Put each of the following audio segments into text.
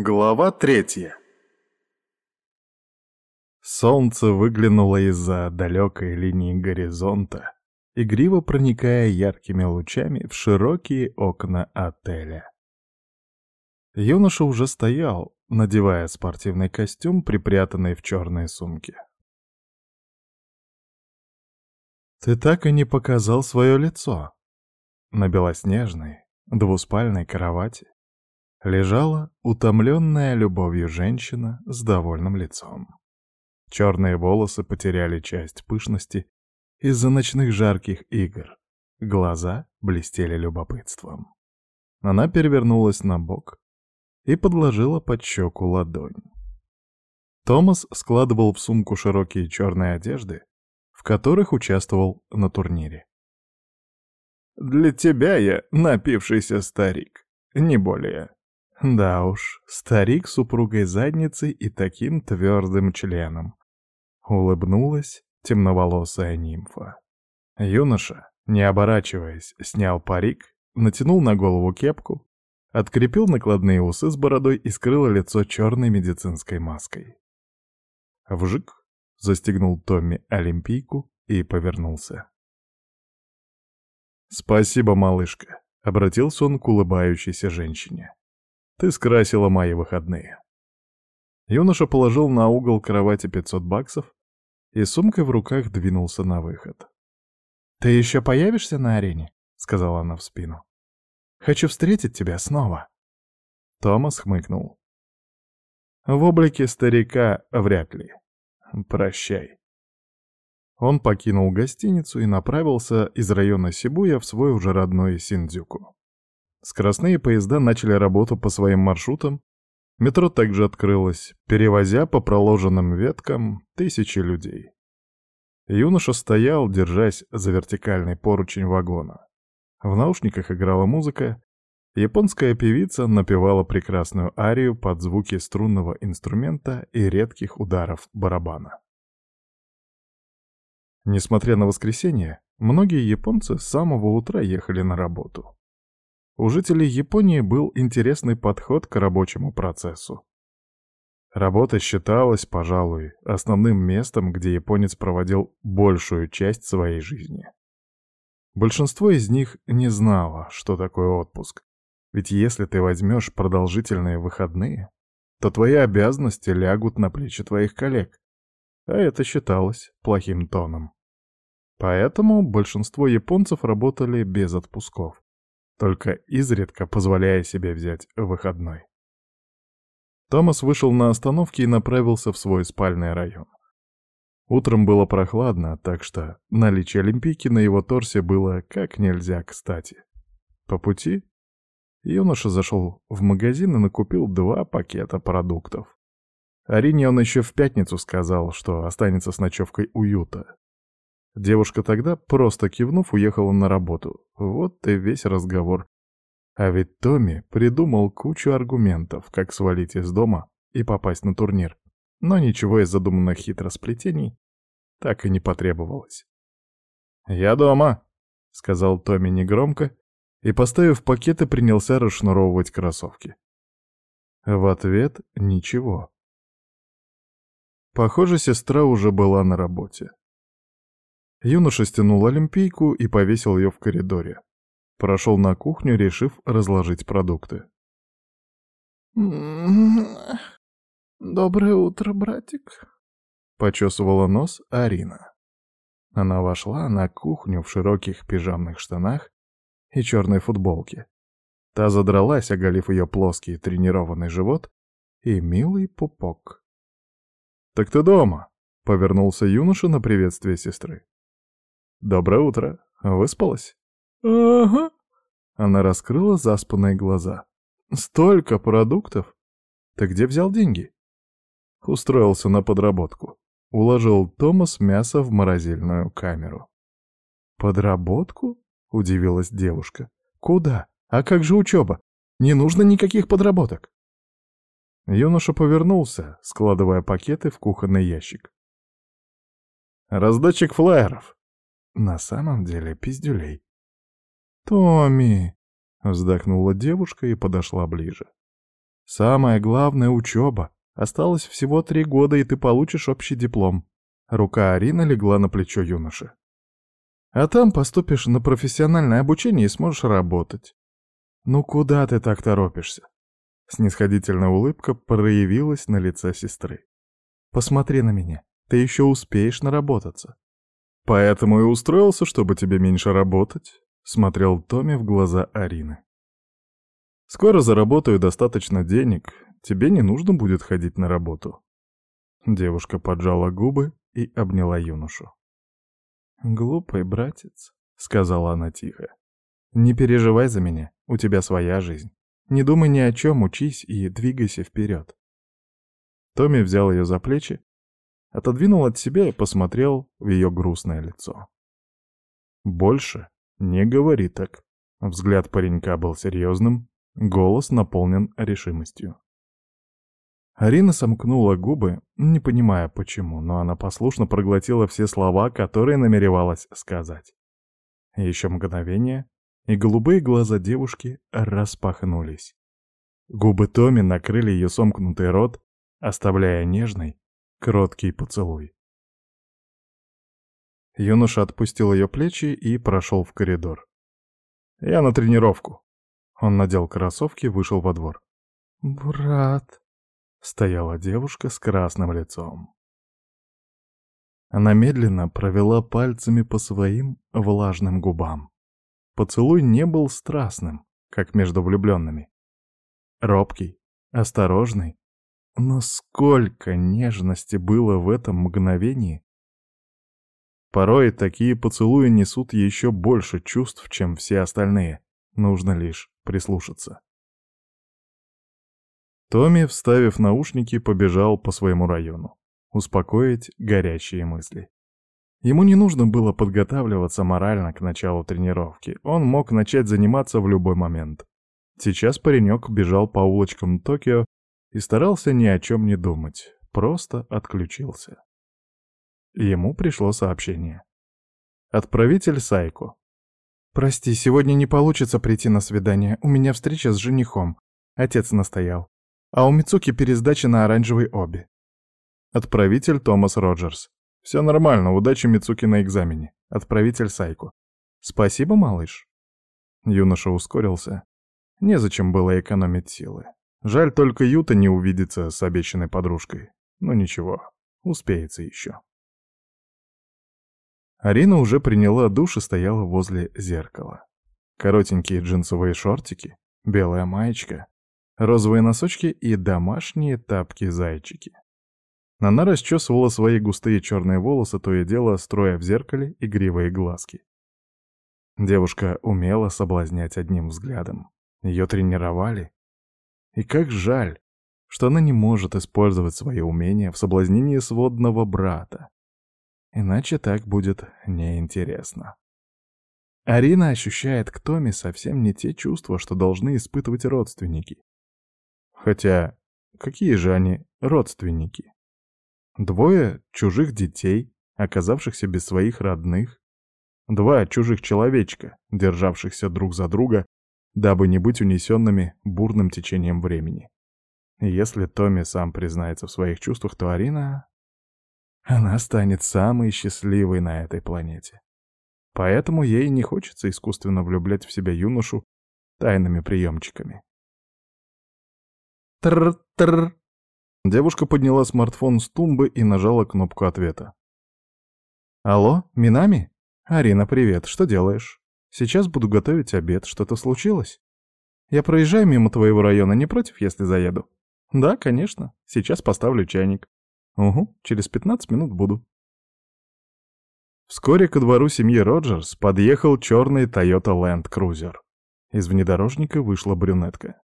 Глава третья Солнце выглянуло из-за далекой линии горизонта, игриво проникая яркими лучами в широкие окна отеля. Юноша уже стоял, надевая спортивный костюм, припрятанный в черной сумке. «Ты так и не показал свое лицо», на белоснежной, двуспальной кровати лежала утомленная любовью женщина с довольным лицом. Черные волосы потеряли часть пышности из-за ночных жарких игр. Глаза блестели любопытством. Она перевернулась на бок и подложила под щеку ладонь. Томас складывал в сумку широкие черные одежды, в которых участвовал на турнире. «Для тебя я напившийся старик, не более», да уж, старик с супругой задницей и таким твердым членом. Улыбнулась темноволосая нимфа. Юноша, не оборачиваясь, снял парик, натянул на голову кепку, открепил накладные усы с бородой и скрыл лицо черной медицинской маской. Вжик застегнул Томми олимпийку и повернулся. «Спасибо, малышка», — обратился он к улыбающейся женщине. Ты скрасила мои выходные. Юноша положил на угол кровати 500 баксов и сумкой в руках двинулся на выход. «Ты еще появишься на арене?» — сказала она в спину. «Хочу встретить тебя снова». Томас хмыкнул. «В облике старика вряд ли. Прощай». Он покинул гостиницу и направился из района Сибуя в свой уже родной Синдзюку. Скоростные поезда начали работу по своим маршрутам, метро также открылось, перевозя по проложенным веткам тысячи людей. Юноша стоял, держась за вертикальный поручень вагона. В наушниках играла музыка, японская певица напевала прекрасную арию под звуки струнного инструмента и редких ударов барабана. Несмотря на воскресенье, многие японцы с самого утра ехали на работу. У жителей Японии был интересный подход к рабочему процессу. Работа считалась, пожалуй, основным местом, где японец проводил большую часть своей жизни. Большинство из них не знало, что такое отпуск. Ведь если ты возьмешь продолжительные выходные, то твои обязанности лягут на плечи твоих коллег. А это считалось плохим тоном. Поэтому большинство японцев работали без отпусков только изредка позволяя себе взять выходной. Томас вышел на остановке и направился в свой спальный район. Утром было прохладно, так что наличие олимпийки на его торсе было как нельзя кстати. По пути юноша зашел в магазин и накупил два пакета продуктов. Арине он еще в пятницу сказал, что останется с ночевкой уюта. Девушка тогда, просто кивнув, уехала на работу. Вот и весь разговор. А ведь Томми придумал кучу аргументов, как свалить из дома и попасть на турнир. Но ничего из задуманных хитросплетений так и не потребовалось. «Я дома», — сказал Томми негромко, и, поставив пакеты, принялся расшнуровывать кроссовки. В ответ — ничего. Похоже, сестра уже была на работе. Юноша стянул олимпийку и повесил ее в коридоре. Прошел на кухню, решив разложить продукты. «Доброе утро, братик», — почесывала нос Арина. Она вошла на кухню в широких пижамных штанах и черной футболке. Та задралась, оголив ее плоский тренированный живот и милый пупок. «Так ты дома?» — повернулся юноша на приветствие сестры. «Доброе утро. Выспалась?» «Ага». Она раскрыла заспанные глаза. «Столько продуктов! Ты где взял деньги?» Устроился на подработку. Уложил Томас мясо в морозильную камеру. «Подработку?» — удивилась девушка. «Куда? А как же учеба? Не нужно никаких подработок!» Юноша повернулся, складывая пакеты в кухонный ящик. «Раздатчик флаеров!» На самом деле пиздюлей. «Томми!» — вздохнула девушка и подошла ближе. Самое главное — учеба. Осталось всего три года, и ты получишь общий диплом. Рука Арины легла на плечо юноши. А там поступишь на профессиональное обучение и сможешь работать. Ну куда ты так торопишься? Снисходительная улыбка проявилась на лице сестры. Посмотри на меня, ты еще успеешь наработаться. Поэтому и устроился, чтобы тебе меньше работать, смотрел Томми в глаза Арины. Скоро заработаю достаточно денег, тебе не нужно будет ходить на работу. Девушка поджала губы и обняла юношу. «Глупый братец», — сказала она тихо. «Не переживай за меня, у тебя своя жизнь. Не думай ни о чем, учись и двигайся вперед». Томми взял ее за плечи, отодвинул от себя и посмотрел в ее грустное лицо. «Больше не говори так». Взгляд паренька был серьезным, голос наполнен решимостью. Арина сомкнула губы, не понимая почему, но она послушно проглотила все слова, которые намеревалась сказать. Еще мгновение, и голубые глаза девушки распахнулись. Губы Томи накрыли ее сомкнутый рот, оставляя нежный, кроткий поцелуй. Юноша отпустил ее плечи и прошел в коридор. «Я на тренировку». Он надел кроссовки, вышел во двор. «Брат», стояла девушка с красным лицом. Она медленно провела пальцами по своим влажным губам. Поцелуй не был страстным, как между влюбленными. Робкий, осторожный, но сколько нежности было в этом мгновении. Порой такие поцелуи несут еще больше чувств, чем все остальные. Нужно лишь прислушаться. Томми, вставив наушники, побежал по своему району. Успокоить горячие мысли. Ему не нужно было подготавливаться морально к началу тренировки. Он мог начать заниматься в любой момент. Сейчас паренек бежал по улочкам Токио и старался ни о чем не думать. Просто отключился. Ему пришло сообщение. Отправитель Сайко. «Прости, сегодня не получится прийти на свидание. У меня встреча с женихом. Отец настоял. А у Мицуки пересдача на оранжевой обе. Отправитель Томас Роджерс. Все нормально, удачи Мицуки на экзамене. Отправитель Сайку. Спасибо, малыш. Юноша ускорился. Незачем было экономить силы. Жаль, только Юта не увидится с обещанной подружкой. Но ничего, успеется еще. Арина уже приняла душ и стояла возле зеркала. Коротенькие джинсовые шортики, белая маечка, розовые носочки и домашние тапки-зайчики. Она расчесывала свои густые черные волосы, то и дело строя в зеркале игривые глазки. Девушка умела соблазнять одним взглядом. Ее тренировали. И как жаль, что она не может использовать свои умения в соблазнении сводного брата. Иначе так будет неинтересно. Арина ощущает к Томе совсем не те чувства, что должны испытывать родственники. Хотя, какие же они родственники? Двое чужих детей, оказавшихся без своих родных. Два чужих человечка, державшихся друг за друга, дабы не быть унесенными бурным течением времени. Если Томми сам признается в своих чувствах, то Арина... Она станет самой счастливой на этой планете. Поэтому ей не хочется искусственно влюблять в себя юношу тайными приемчиками. Тр-тр. Девушка подняла смартфон с тумбы и нажала кнопку ответа. «Алло, Минами? Арина, привет, что делаешь? Сейчас буду готовить обед, что-то случилось? Я проезжаю мимо твоего района, не против, если заеду?» «Да, конечно, сейчас поставлю чайник». «Угу, через 15 минут буду». Вскоре ко двору семьи Роджерс подъехал черный Toyota Land Cruiser. Из внедорожника вышла брюнетка.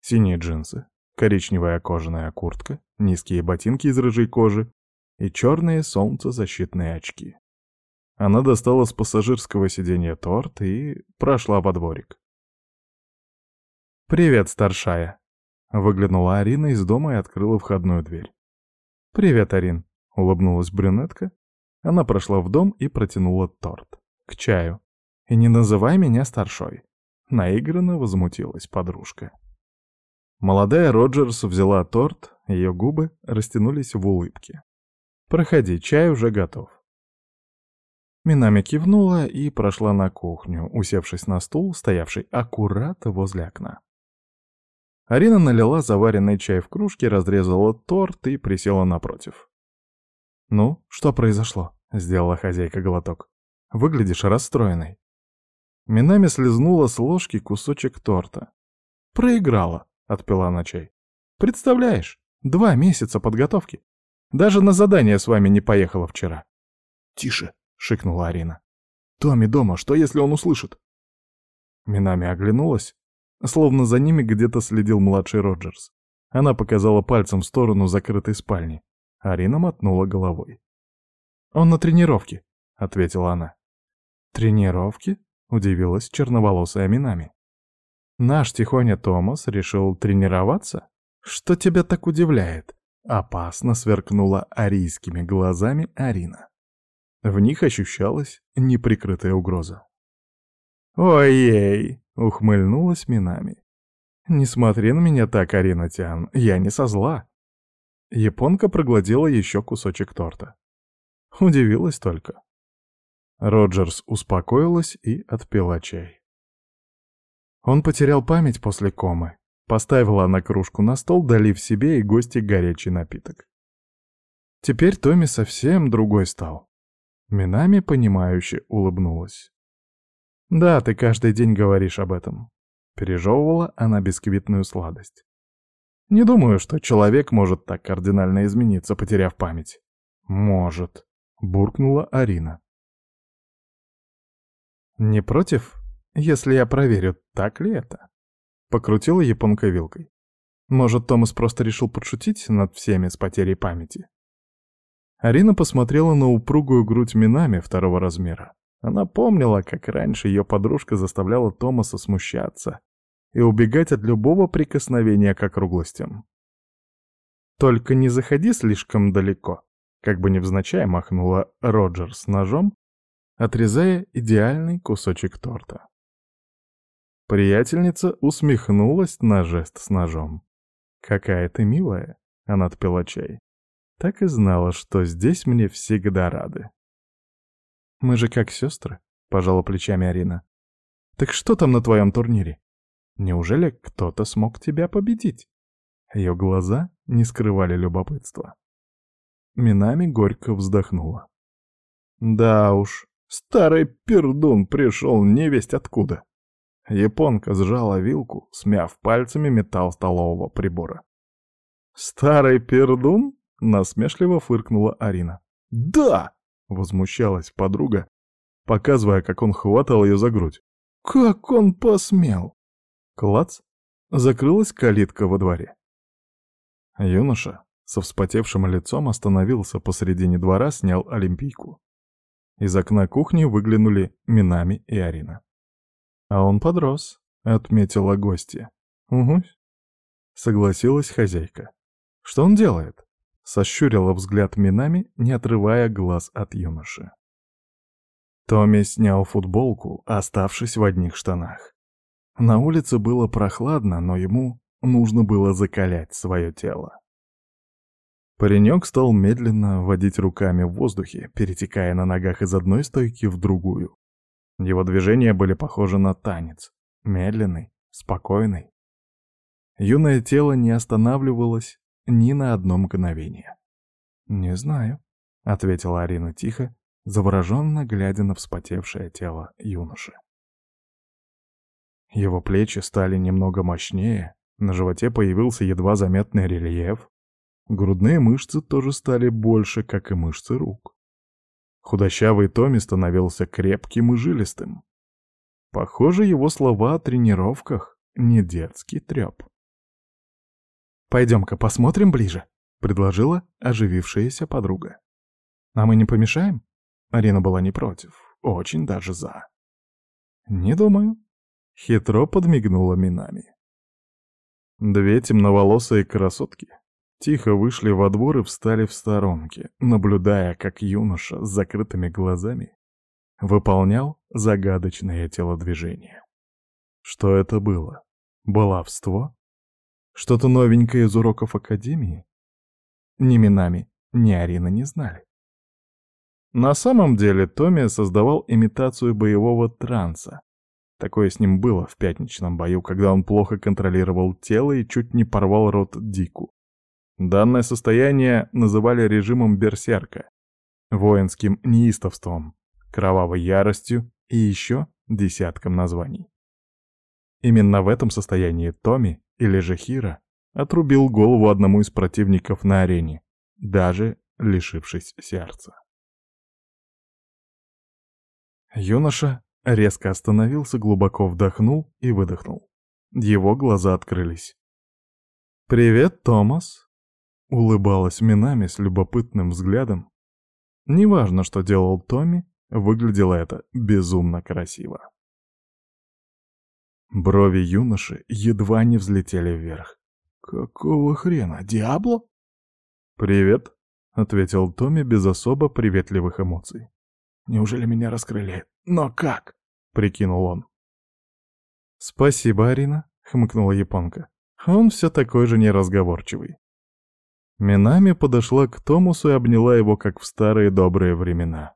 Синие джинсы, коричневая кожаная куртка, низкие ботинки из рыжей кожи и черные солнцезащитные очки. Она достала с пассажирского сиденья торт и прошла во дворик. «Привет, старшая!» Выглянула Арина из дома и открыла входную дверь. «Привет, Арин!» — улыбнулась брюнетка. Она прошла в дом и протянула торт. К чаю. «И не называй меня старшой!» Наигранно возмутилась подружка. Молодая Роджерс взяла торт, ее губы растянулись в улыбке. «Проходи, чай уже готов». Минами кивнула и прошла на кухню, усевшись на стул, стоявший аккурат возле окна. Арина налила заваренный чай в кружке, разрезала торт и присела напротив. «Ну, что произошло?» — сделала хозяйка глоток. «Выглядишь расстроенной». Минами слезнула с ложки кусочек торта. «Проиграла», — отпила на чай. «Представляешь, два месяца подготовки. Даже на задание с вами не поехала вчера». «Тише», — шикнула Арина. «Томми дома, что если он услышит?» Минами оглянулась, словно за ними где-то следил младший Роджерс. Она показала пальцем в сторону закрытой спальни. Арина мотнула головой. «Он на тренировке», — ответила она. «Тренировки?» — удивилась черноволосая Минами. Наш тихоня Томас решил тренироваться? Что тебя так удивляет? Опасно сверкнула арийскими глазами Арина. В них ощущалась неприкрытая угроза. «Ой-ей!» — ухмыльнулась Минами. «Не смотри на меня так, Арина Тян, я не со зла». Японка проглотила еще кусочек торта. Удивилась только. Роджерс успокоилась и отпила чай. Он потерял память после комы. Поставила она кружку на стол, долив себе и гости горячий напиток. Теперь Томми совсем другой стал. Минами, понимающе улыбнулась. «Да, ты каждый день говоришь об этом». Пережевывала она бисквитную сладость. «Не думаю, что человек может так кардинально измениться, потеряв память». «Может», — буркнула Арина. «Не против?» Если я проверю, так ли это? Покрутила японка вилкой. Может, Томас просто решил подшутить над всеми с потерей памяти? Арина посмотрела на упругую грудь Минами второго размера. Она помнила, как раньше ее подружка заставляла Томаса смущаться и убегать от любого прикосновения к округлостям. «Только не заходи слишком далеко», — как бы невзначай махнула Роджер с ножом, отрезая идеальный кусочек торта. Приятельница усмехнулась на жест с ножом. «Какая ты милая!» — она отпила чай. Так и знала, что здесь мне всегда рады. «Мы же как сестры», — пожала плечами Арина. «Так что там на твоем турнире? Неужели кто-то смог тебя победить?» Ее глаза не скрывали любопытства. Минами горько вздохнула. «Да уж, старый пердун пришел невесть откуда». Японка сжала вилку, смяв пальцами металл столового прибора. «Старый пердун?» — насмешливо фыркнула Арина. «Да!» — возмущалась подруга, показывая, как он хватал ее за грудь. «Как он посмел!» Клац! Закрылась калитка во дворе. Юноша со вспотевшим лицом остановился посредине двора, снял олимпийку. Из окна кухни выглянули Минами и Арина. А он подрос, отметила гостья. Угу. Согласилась хозяйка. Что он делает? Сощурила взгляд Минами, не отрывая глаз от юноши. Томми снял футболку, оставшись в одних штанах. На улице было прохладно, но ему нужно было закалять свое тело. Паренек стал медленно водить руками в воздухе, перетекая на ногах из одной стойки в другую. Его движения были похожи на танец. Медленный, спокойный. Юное тело не останавливалось ни на одно мгновение. «Не знаю», — ответила Арина тихо, завороженно глядя на вспотевшее тело юноши. Его плечи стали немного мощнее, на животе появился едва заметный рельеф, грудные мышцы тоже стали больше, как и мышцы рук. Худощавый Томми становился крепким и жилистым. Похоже, его слова о тренировках — не детский треп. «Пойдем-ка посмотрим ближе», — предложила оживившаяся подруга. «А мы не помешаем?» Арина была не против, очень даже за. «Не думаю», — хитро подмигнула Минами. Две темноволосые красотки Тихо вышли во двор и встали в сторонке, наблюдая, как юноша с закрытыми глазами выполнял загадочное телодвижение. Что это было? Баловство? Что-то новенькое из уроков Академии? Ни Минами, ни Арина не знали. На самом деле Томми создавал имитацию боевого транса. Такое с ним было в пятничном бою, когда он плохо контролировал тело и чуть не порвал рот Дику. Данное состояние называли режимом берсерка, воинским неистовством, кровавой яростью и еще десятком названий. Именно в этом состоянии Томми, или же Хира, отрубил голову одному из противников на арене, даже лишившись сердца. Юноша резко остановился, глубоко вдохнул и выдохнул. Его глаза открылись. «Привет, Томас!» — улыбалась Минами с любопытным взглядом. Неважно, что делал Томми, выглядело это безумно красиво. Брови юноши едва не взлетели вверх. «Какого хрена? Диабло?» «Привет», — ответил Томми без особо приветливых эмоций. «Неужели меня раскрыли? Но как?» — прикинул он. «Спасибо, Арина», — хмыкнула японка. «Он все такой же неразговорчивый». Минами подошла к Томусу и обняла его, как в старые добрые времена.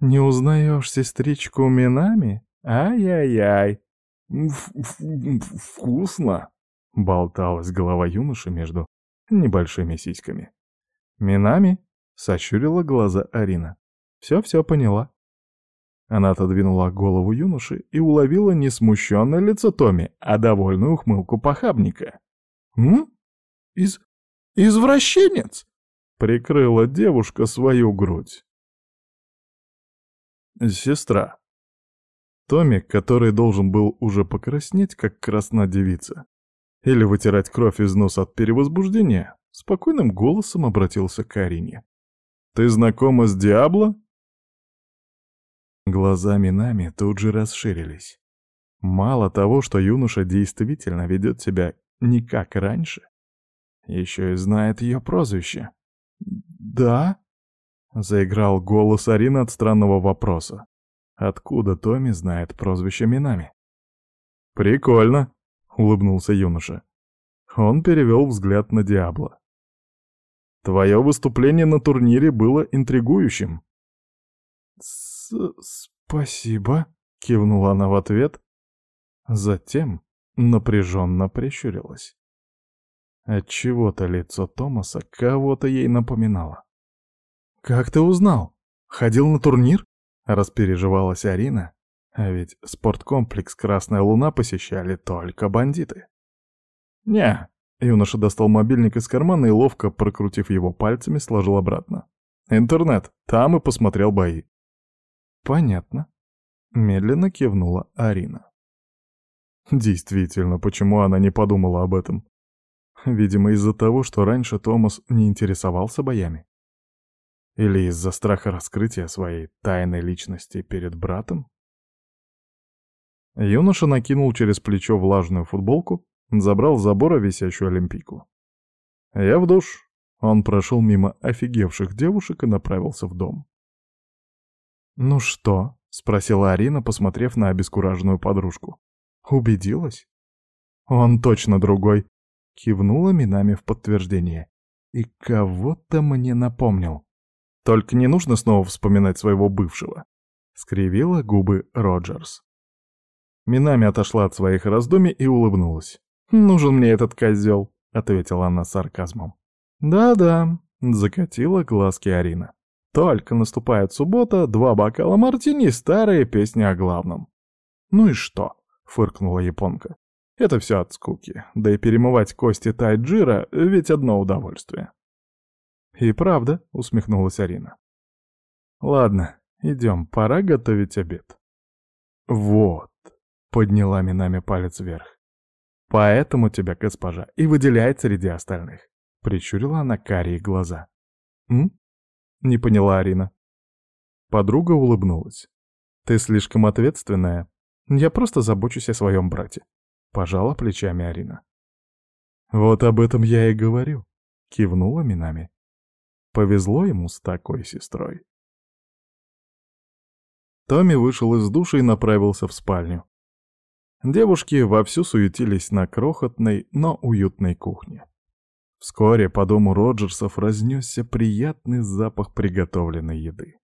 «Не узнаешь сестричку Минами? Ай-яй-яй!» «Вкусно!» — болталась голова юноши между небольшими сиськами. «Минами?» — сощурила глаза Арина. «Все-все поняла». Она отодвинула голову юноши и уловила не смущенное лицо Томи, а довольную ухмылку похабника. «М? Из... извращенец?» — прикрыла девушка свою грудь. «Сестра», Томми, который должен был уже покраснеть, как красна девица, или вытирать кровь из носа от перевозбуждения, спокойным голосом обратился к Арине. «Ты знакома с Диабло?» Глаза Минами тут же расширились. Мало того, что юноша действительно ведет себя не как раньше, еще и знает ее прозвище. «Да?» — заиграл голос Арины от странного вопроса. Откуда Томми знает прозвище Минами? «Прикольно», — улыбнулся юноша. Он перевел взгляд на Диабло. «Твое выступление на турнире было интригующим». С «Спасибо», — кивнула она в ответ. Затем напряженно прищурилась. Отчего-то лицо Томаса кого-то ей напоминало. «Как ты узнал? Ходил на турнир?» Распереживалась Арина, а ведь спорткомплекс «Красная луна» посещали только бандиты. «Не», — юноша достал мобильник из кармана и, ловко прокрутив его пальцами, сложил обратно. «Интернет, там и посмотрел бои». «Понятно», — медленно кивнула Арина. Действительно, почему она не подумала об этом? Видимо, из-за того, что раньше Томас не интересовался боями. Или из-за страха раскрытия своей тайной личности перед братом? Юноша накинул через плечо влажную футболку, забрал с забора висящую олимпийку. «Я в душ». Он прошел мимо офигевших девушек и направился в дом. «Ну что?» — спросила Арина, посмотрев на обескураженную подружку. «Убедилась?» «Он точно другой», — кивнула Минами в подтверждение. «И кого-то мне напомнил». Только не нужно снова вспоминать своего бывшего. Скривила губы Роджерс. Минами отошла от своих раздумий и улыбнулась. «Нужен мне этот козел», — ответила она сарказмом. «Да-да», — закатила глазки Арина. «Только наступает суббота, два бокала мартини и старые песни о главном». «Ну и что?» — фыркнула японка. «Это все от скуки. Да и перемывать кости тайджира — ведь одно удовольствие». «И правда», — усмехнулась Арина. «Ладно, идем, пора готовить обед». «Вот», — подняла Минами палец вверх. «Поэтому тебя, госпожа, и выделяет среди остальных», — прищурила она карие глаза. «М?» — не поняла Арина. Подруга улыбнулась. «Ты слишком ответственная. Я просто забочусь о своем брате», — пожала плечами Арина. «Вот об этом я и говорю», — кивнула Минами. Повезло ему с такой сестрой. Томми вышел из души и направился в спальню. девушки вовсю суетились на крохотной, но уютной кухне. Вскоре по дому Роджерсов разнесся приятный запах приготовленной еды.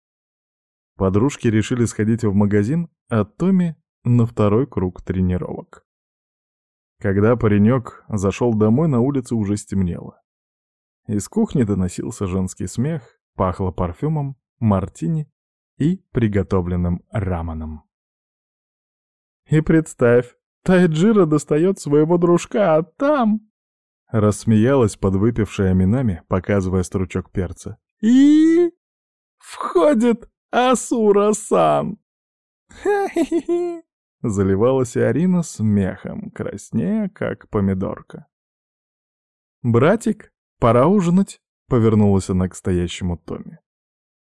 Подружки решили сходить в магазин, а Томми — на второй круг тренировок. Когда паренек зашел домой, на улице уже стемнело. Из кухни доносился женский смех, пахло парфюмом, мартини и приготовленным раманом. «И представь, Тайджира достает своего дружка, а там...» Рассмеялась подвыпившая минами, показывая стручок перца. «И... входит Асура-сан!» «Ха-хи-хи!» Заливалась Арина смехом, краснея, как помидорка. «Братик, пора ужинать!» — повернулась она к стоящему Томе.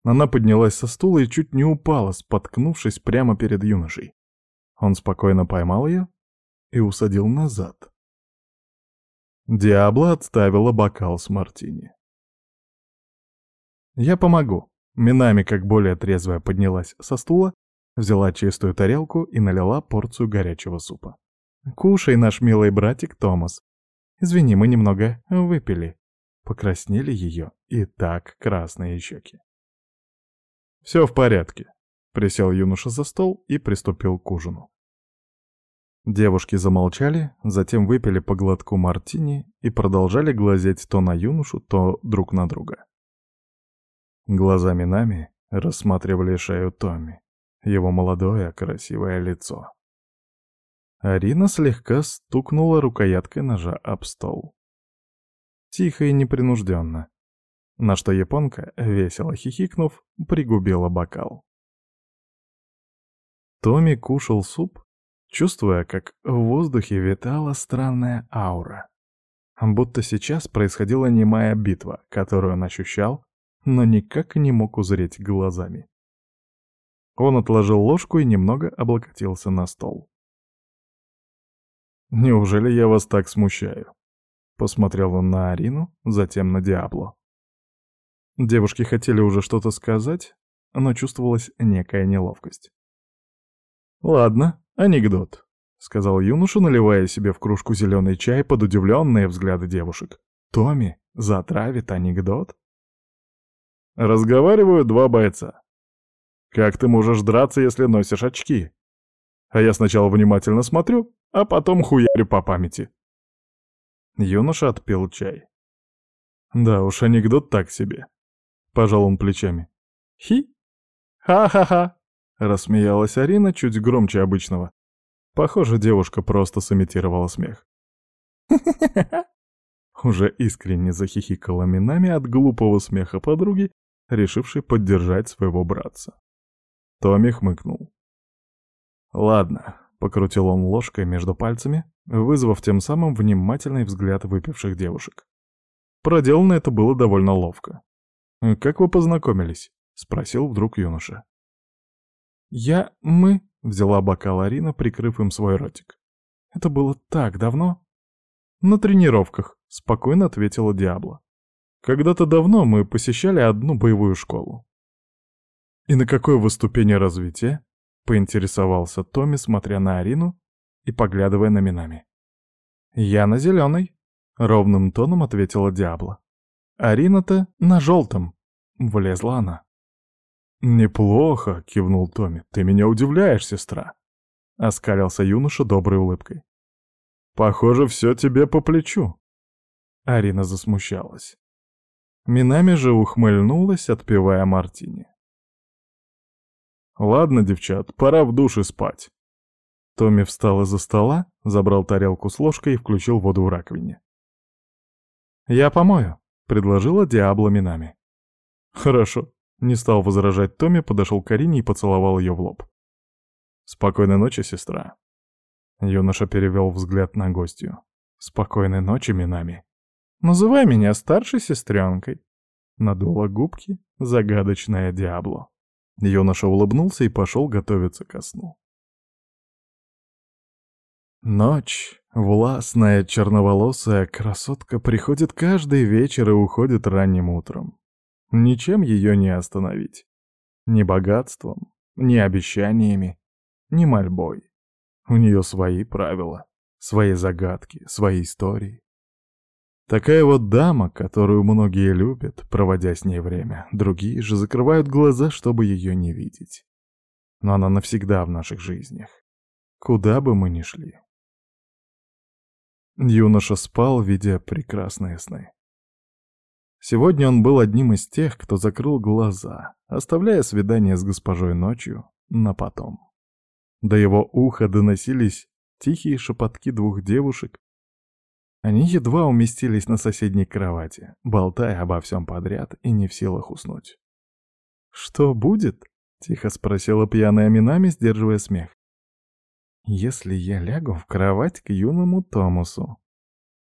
Она поднялась со стула и чуть не упала, споткнувшись прямо перед юношей. Он спокойно поймал ее и усадил назад. Диабло отставила бокал с мартини. «Я помогу». Минами, как более трезвая, поднялась со стула, взяла чистую тарелку и налила порцию горячего супа. «Кушай, наш милый братик Томас. Извини, мы немного выпили». Покраснели ее и так красные щеки. «Все в порядке», — присел юноша за стол и приступил к ужину. Девушки замолчали, затем выпили по глотку мартини и продолжали глазеть то на юношу, то друг на друга. Глазами нами рассматривали шею Томми, его молодое красивое лицо. Арина слегка стукнула рукояткой ножа об стол. Тихо и непринужденно, на что японка, весело хихикнув, пригубила бокал. Томми кушал суп, чувствуя, как в воздухе витала странная аура. Будто сейчас происходила немая битва, которую он ощущал, но никак не мог узреть глазами. Он отложил ложку и немного облокотился на стол. «Неужели я вас так смущаю?» Посмотрел он на Арину, затем на Диабло. Девушки хотели уже что-то сказать, но чувствовалась некая неловкость. «Ладно, анекдот», — сказал юноша, наливая себе в кружку зеленый чай под удивленные взгляды девушек. «Томми, затравит анекдот?» Разговаривают два бойца. «Как ты можешь драться, если носишь очки?» А я сначала внимательно смотрю, а потом хуярю по памяти. Юноша отпил чай. Да уж, анекдот так себе. Пожал он плечами. Хи? Ха-ха-ха. Рассмеялась Арина чуть громче обычного. Похоже, девушка просто сымитировала смех. Уже искренне захихикала минами от глупого смеха подруги, решившей поддержать своего братца. Томми хмыкнул. «Ладно», — покрутил он ложкой между пальцами, вызвав тем самым внимательный взгляд выпивших девушек. Проделано это было довольно ловко. «Как вы познакомились?» — спросил вдруг юноша. «Я... мы...» — взяла бокал Арина, прикрыв им свой ротик. «Это было так давно?» «На тренировках», — спокойно ответила Диабло. «Когда-то давно мы посещали одну боевую школу». «И на какой вы ступени развития?» — поинтересовался Томми, смотря на Арину и поглядывая на Минами. «Я на зеленой», — ровным тоном ответила Диабло. «Арина-то на желтом», — влезла она. «Неплохо», — кивнул Томми. «Ты меня удивляешь, сестра», — оскалился юноша доброй улыбкой. «Похоже, все тебе по плечу». Арина засмущалась. Минами же ухмыльнулась, отпивая мартини. «Ладно, девчат, пора в душ и спать». Томми встал из-за стола, забрал тарелку с ложкой и включил воду в раковине. «Я помою», — предложила Диабло Минами. «Хорошо», не стал возражать Томми, подошел к Арине и поцеловал ее в лоб. «Спокойной ночи, сестра». Юноша перевел взгляд на гостью. «Спокойной ночи, Минами. Называй меня старшей сестренкой». Надула губки загадочная Диабло. Юноша улыбнулся и пошел готовиться ко сну. Ночь, властная черноволосая красотка приходит каждый вечер и уходит ранним утром. Ничем ее не остановить. Ни богатством, ни обещаниями, ни мольбой. У нее свои правила, свои загадки, свои истории. Такая вот дама, которую многие любят, проводя с ней время, другие же закрывают глаза, чтобы ее не видеть. Но она навсегда в наших жизнях. Куда бы мы ни шли. Юноша спал, видя прекрасные сны. Сегодня он был одним из тех, кто закрыл глаза, оставляя свидание с госпожой ночью на потом. До его уха доносились тихие шепотки двух девушек. Они едва уместились на соседней кровати, болтая обо всем подряд и не в силах уснуть. «Что будет?» — тихо спросила пьяная Минами, сдерживая смех. «Если я лягу в кровать к юному Томасу,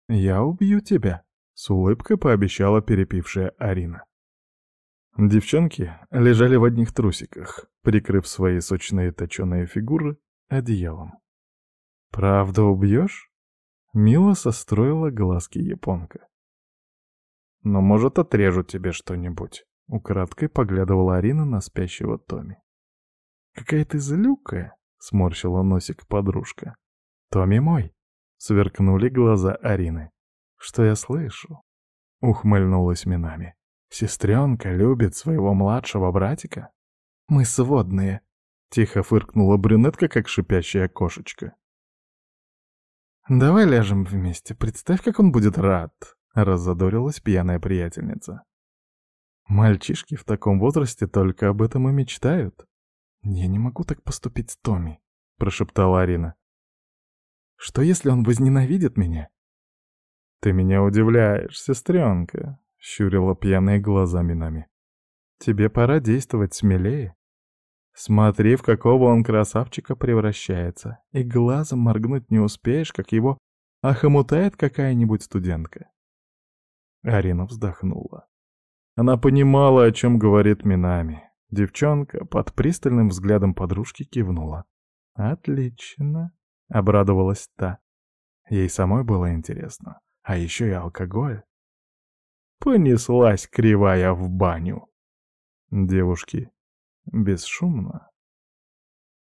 я убью тебя», — с улыбкой пообещала перепившая Арина. Девчонки лежали в одних трусиках, прикрыв свои сочные точеные фигуры одеялом. «Правда убьешь?» — мило состроила глазки японка. «Но, может, отрежу тебе что-нибудь?» — украдкой поглядывала Арина на спящего Томи. «Какая ты злюкая!» — сморщила носик подружка. «Томи мой!» — сверкнули глаза Арины. «Что я слышу?» — ухмыльнулась Минами. Сестренка любит своего младшего братика? Мы сводные, — тихо фыркнула брюнетка, как шипящая кошечка. «Давай ляжем вместе, представь, как он будет рад», — раззадорилась пьяная приятельница. «Мальчишки в таком возрасте только об этом и мечтают». «Я не могу так поступить с Томми», — прошептала Арина. «Что, если он возненавидит меня?» «Ты меня удивляешь, сестренка», — щурила пьяные глаза Минами. «Тебе пора действовать смелее. Смотри, в какого он красавчика превращается, и глазом моргнуть не успеешь, как его охомутает какая-нибудь студентка». Арина вздохнула. Она понимала, о чем говорит Минами. Девчонка под пристальным взглядом подружки кивнула. «Отлично», — обрадовалась та. Ей самой было интересно. А еще и алкоголь. Понеслась кривая в баню. Девушки бесшумно,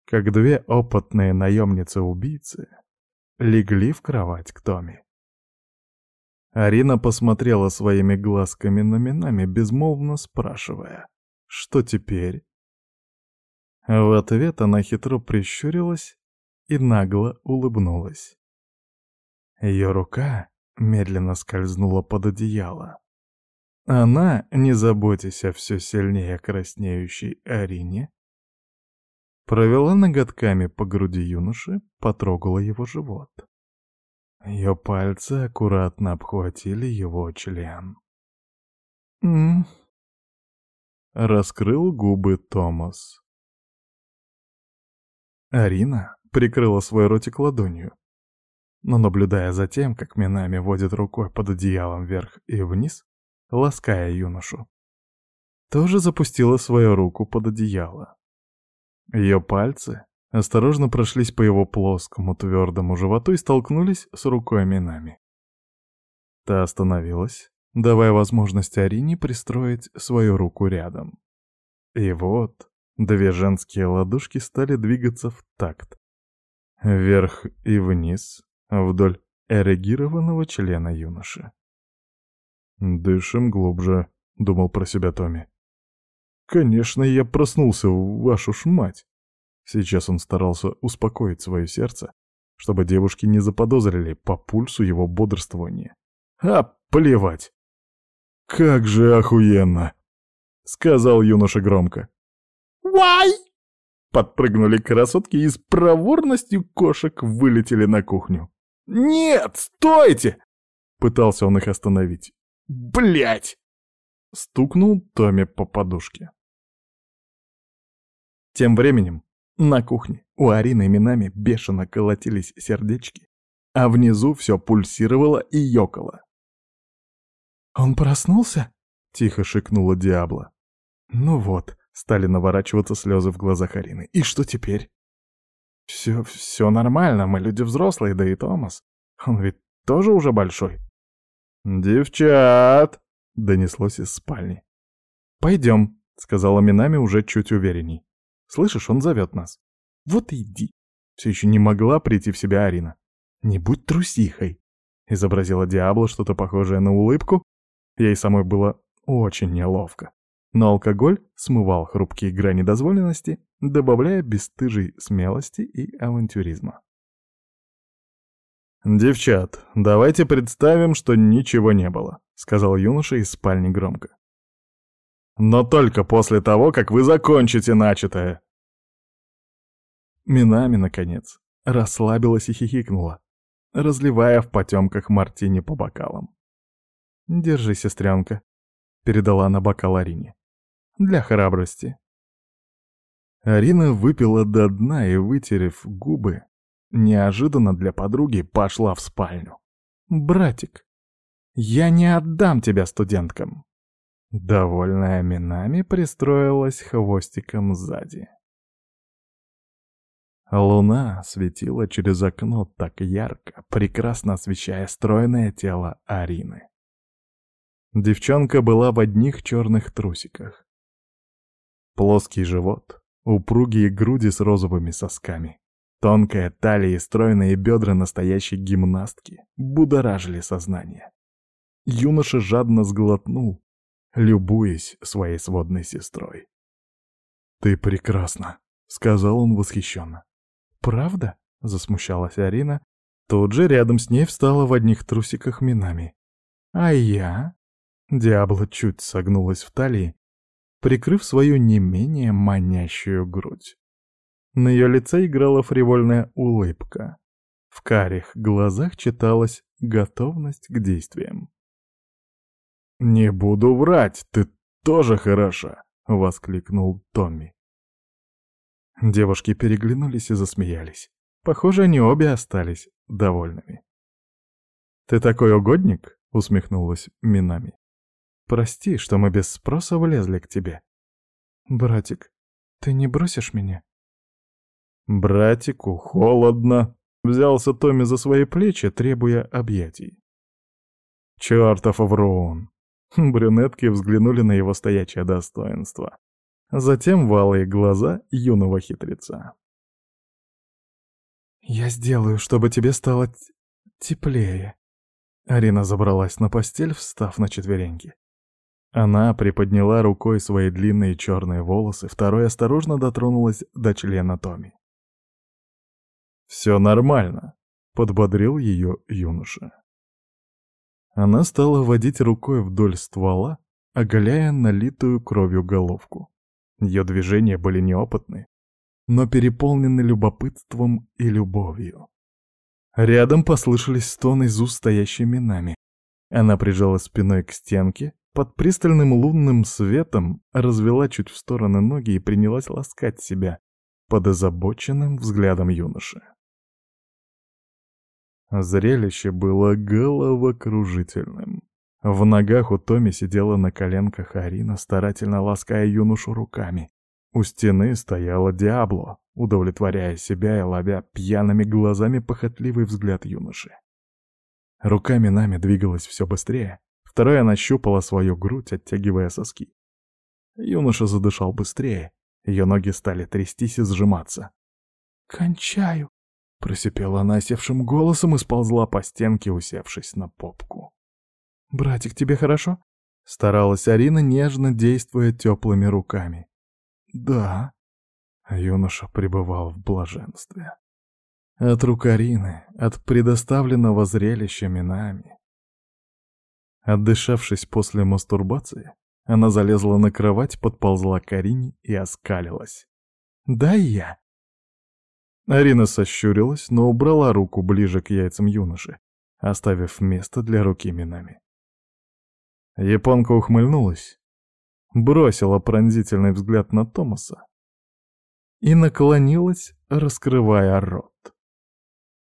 как две опытные наемницы-убийцы, легли в кровать к Томи. Арина посмотрела своими глазками на Минами, безмолвно спрашивая, что теперь? В ответ она хитро прищурилась и нагло улыбнулась. Ее рука медленно скользнула под одеяло. Она, не заботясь о все сильнее краснеющей Арине, провела ноготками по груди юноши, потрогала его живот. Ее пальцы аккуратно обхватили его член. «М-м-м», раскрыл губы Томас. Арина прикрыла свой ротик ладонью, но, наблюдая за тем, как Минами водит рукой под одеялом вверх и вниз, лаская юношу. Тоже запустила свою руку под одеяло. Ее пальцы осторожно прошлись по его плоскому твердому животу и столкнулись с рукой Минами. Та остановилась, давая возможность Арине пристроить свою руку рядом. И вот две женские ладошки стали двигаться в такт. Вверх и вниз, вдоль эрегированного члена юноши. «Дышим глубже», — думал про себя Томми. «Конечно, я проснулся, вашу ж мать!» Сейчас он старался успокоить свое сердце, чтобы девушки не заподозрили по пульсу его бодрствования. «А, плевать!» «Как же охуенно!» — сказал юноша громко. «Вай!» Подпрыгнули красотки и с проворностью кошек вылетели на кухню. «Нет, стойте!» Пытался он их остановить. Блять! Стукнул Томми по подушке. Тем временем на кухне у Арины именами бешено колотились сердечки, а внизу все пульсировало и ёкало. «Он проснулся?» — тихо шикнула Диабло. «Ну вот», — стали наворачиваться слезы в глазах Арины. «И что теперь?» «Все, все нормально, мы люди взрослые, да и Томас. Он ведь тоже уже большой». «Девчат!» — донеслось из спальни. «Пойдем», — сказала Минами уже чуть уверенней. «Слышишь, он зовет нас». «Вот иди», Все еще не могла прийти в себя Арина. «Не будь трусихой!» Изобразила Диабло что-то похожее на улыбку. Ей самой было очень неловко. Но алкоголь смывал хрупкие грани дозволенности, добавляя бесстыжей смелости и авантюризма. «Девчат, давайте представим, что ничего не было», — сказал юноша из спальни громко. «Но только после того, как вы закончите начатое». Минами, наконец, расслабилась и хихикнула, разливая в потемках мартини по бокалам. «Держи, сестренка», — передала она бокал Арине. «Для храбрости». Арина выпила до дна и, вытерев губы, неожиданно для подруги пошла в спальню. «Братик, я не отдам тебя студенткам!» Довольная Минами пристроилась хвостиком сзади. Луна светила через окно так ярко, прекрасно освещая стройное тело Арины. Девчонка была в одних черных трусиках. Плоский живот, упругие груди с розовыми сосками, тонкая талия и стройные бедра настоящей гимнастки будоражили сознание. Юноша жадно сглотнул, любуясь своей сводной сестрой. «Ты прекрасна», — сказал он восхищенно. «Правда?» — засмущалась Арина. Тут же рядом с ней встала в одних трусиках Минами. «А я?» Диабло чуть согнулась в талии, прикрыв свою не менее манящую грудь. На ее лице играла фривольная улыбка. В карих глазах читалась готовность к действиям. «Не буду врать, ты тоже хороша!» — воскликнул Томми. Девушки переглянулись и засмеялись. Похоже, они обе остались довольными. «Ты такой угодник?» — усмехнулась Минами. «Прости, что мы без спроса влезли к тебе». «Братик, ты не бросишь меня?» «Братику холодно», — взялся Томми за свои плечи, требуя объятий. «Чёртов врун!» Брюнетки взглянули на его стоячее достоинство. Затем валые глаза юного хитреца. «Я сделаю, чтобы тебе стало теплее». Арина забралась на постель, встав на четвереньки. Она приподняла рукой свои длинные черные волосы, второй осторожно дотронулась до члена Томи. «Все нормально», — подбодрил ее юноша. Она стала водить рукой вдоль ствола, оголяя налитую кровью головку. Ее движения были неопытны, но переполнены любопытством и любовью. Рядом послышались стоны из уст стоящей минами. Она прижала спиной к стенке, под пристальным лунным светом развела чуть в стороны ноги и принялась ласкать себя под озабоченным взглядом юноши. Зрелище было головокружительным. В ногах у Томи сидела на коленках Арина, старательно лаская юношу руками. У стены стояла Диабло, удовлетворяя себя и ловя пьяными глазами похотливый взгляд юноши. Руками нами двигалась все быстрее, вторая нащупала свою грудь, оттягивая соски. Юноша задышал быстрее, ее ноги стали трястись и сжиматься. «Кончаю!» — просипела она севшим голосом и сползла по стенке, усевшись на попку. «Братик, тебе хорошо?» — старалась Арина, нежно действуя теплыми руками. «Да». Юноша пребывал в блаженстве. От рук Арины, от предоставленного зрелища минами. Отдышавшись после мастурбации, она залезла на кровать, подползла к Арине и оскалилась. «Дай я!» Арина сощурилась, но убрала руку ближе к яйцам юноши, оставив место для руки минами. Японка ухмыльнулась, бросила пронзительный взгляд на Томаса и наклонилась, раскрывая рот.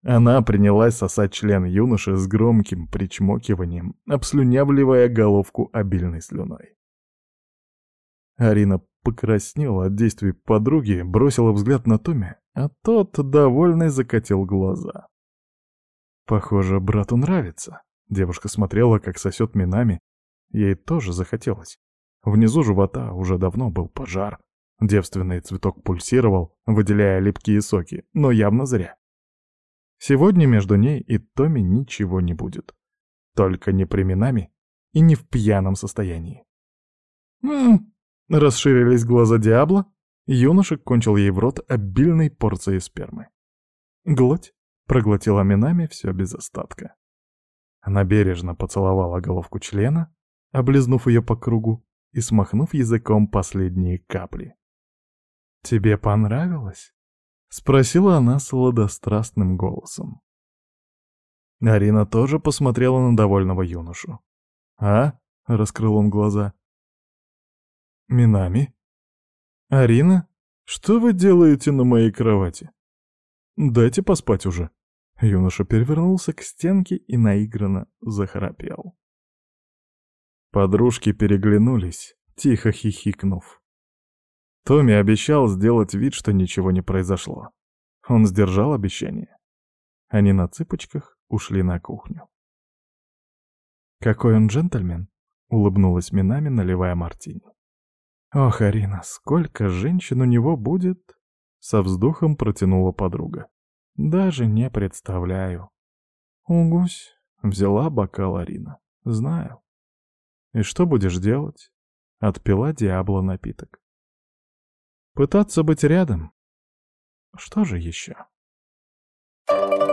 Она принялась сосать член юноши с громким причмокиванием, обслюнявливая головку обильной слюной. Арина покраснела от действий подруги, бросила взгляд на Томи, а тот, довольный, закатил глаза. Похоже, брату нравится. Девушка смотрела, как сосет минами, Ей тоже захотелось. Внизу живота уже давно был пожар. Девственный цветок пульсировал, выделяя липкие соки, но явно зря. Сегодня между ней и Томми ничего не будет. Только не при Минами и не в пьяном состоянии. «М-м-м!» Расширились глаза Диабло, юноша кончил ей в рот обильной порцией спермы. Глоть проглотила Минами все без остатка. Она бережно поцеловала головку члена, облизнув ее по кругу и смахнув языком последние капли. «Тебе понравилось?» — спросила она сладострастным голосом. Арина тоже посмотрела на довольного юношу. «А?» — раскрыл он глаза. «Минами?» «Арина, что вы делаете на моей кровати?» «Дайте поспать уже». Юноша перевернулся к стенке и наигранно захрапел. Подружки переглянулись, тихо хихикнув. Томми обещал сделать вид, что ничего не произошло. Он сдержал обещание. Они на цыпочках ушли на кухню. «Какой он джентльмен!» — улыбнулась Минами, наливая мартини. «Ох, Арина, сколько женщин у него будет!» — со вздохом протянула подруга. «Даже не представляю». «Угусь!» — взяла бокал Арина. «Знаю». «И что будешь делать?» — отпила Диабло напиток. Пытаться быть рядом? Что же еще? Thank you.